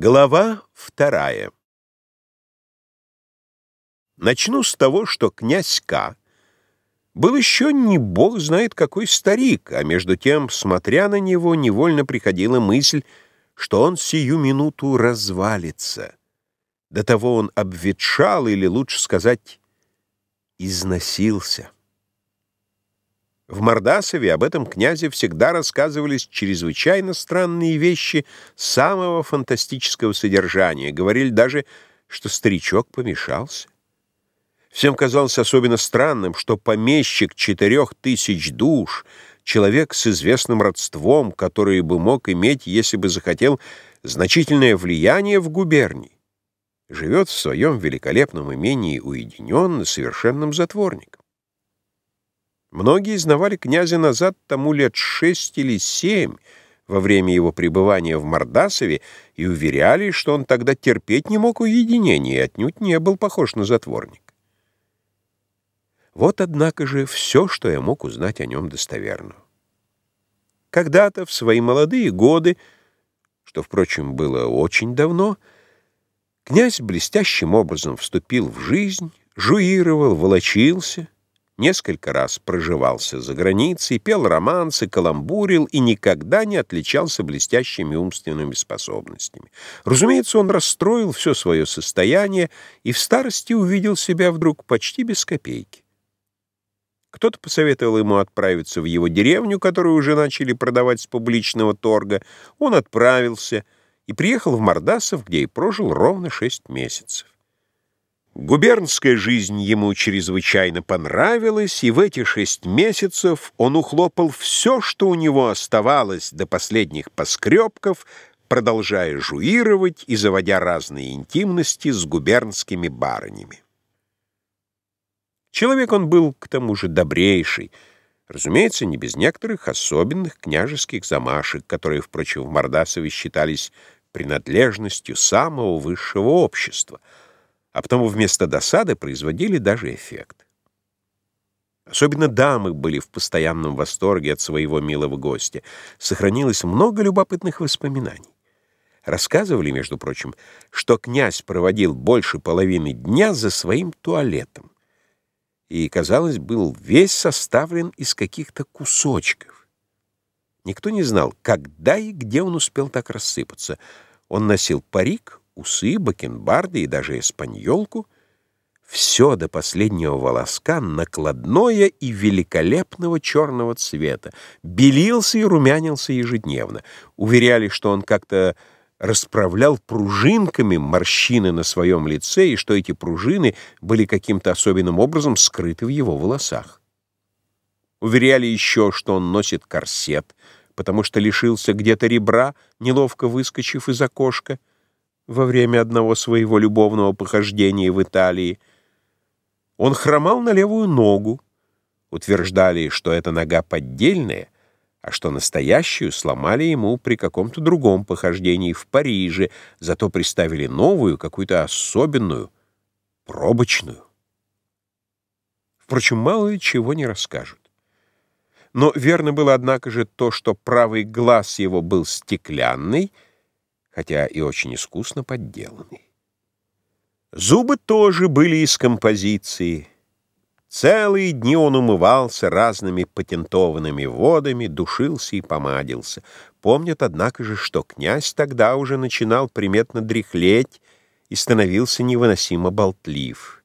Глава вторая Начну с того, что князь К. был еще не бог знает какой старик, а между тем, смотря на него, невольно приходила мысль, что он сию минуту развалится. До того он обветшал, или, лучше сказать, износился. В Мордасове об этом князе всегда рассказывались чрезвычайно странные вещи самого фантастического содержания. Говорили даже, что старичок помешался. Всем казалось особенно странным, что помещик четырех тысяч душ, человек с известным родством, который бы мог иметь, если бы захотел, значительное влияние в губернии, живет в своем великолепном имении уединенно, совершенным затворником. Многие знавали князя назад тому лет шесть или семь во время его пребывания в Мордасове и уверяли, что он тогда терпеть не мог уединения и отнюдь не был похож на затворник. Вот, однако же, все, что я мог узнать о нем достоверно. Когда-то, в свои молодые годы, что, впрочем, было очень давно, князь блестящим образом вступил в жизнь, жуировал, волочился — Несколько раз проживался за границей, пел романсы, каламбурил и никогда не отличался блестящими умственными способностями. Разумеется, он расстроил все свое состояние и в старости увидел себя вдруг почти без копейки. Кто-то посоветовал ему отправиться в его деревню, которую уже начали продавать с публичного торга. Он отправился и приехал в Мордасов, где и прожил ровно шесть месяцев. Губернская жизнь ему чрезвычайно понравилась, и в эти шесть месяцев он ухлопал все, что у него оставалось до последних поскребков, продолжая жуировать и заводя разные интимности с губернскими барынями. Человек он был, к тому же, добрейший, разумеется, не без некоторых особенных княжеских замашек, которые, впрочем, в Мордасове считались принадлежностью самого высшего общества — а потому вместо досады производили даже эффект. Особенно дамы были в постоянном восторге от своего милого гостя. Сохранилось много любопытных воспоминаний. Рассказывали, между прочим, что князь проводил больше половины дня за своим туалетом и, казалось, был весь составлен из каких-то кусочков. Никто не знал, когда и где он успел так рассыпаться. Он носил парик, усы, бакенбарды и даже эспаньолку, все до последнего волоска накладное и великолепного черного цвета, белился и румянился ежедневно. Уверяли, что он как-то расправлял пружинками морщины на своем лице и что эти пружины были каким-то особенным образом скрыты в его волосах. Уверяли еще, что он носит корсет, потому что лишился где-то ребра, неловко выскочив из окошка, во время одного своего любовного похождения в Италии. Он хромал на левую ногу. Утверждали, что эта нога поддельная, а что настоящую сломали ему при каком-то другом похождении в Париже, зато приставили новую, какую-то особенную, пробочную. Впрочем, мало ли чего не расскажут. Но верно было, однако же, то, что правый глаз его был стеклянный — хотя и очень искусно подделанный. Зубы тоже были из композиции. Целые дни он умывался разными патентованными водами, душился и помадился. Помнят, однако же, что князь тогда уже начинал приметно дряхлеть и становился невыносимо болтлив.